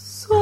So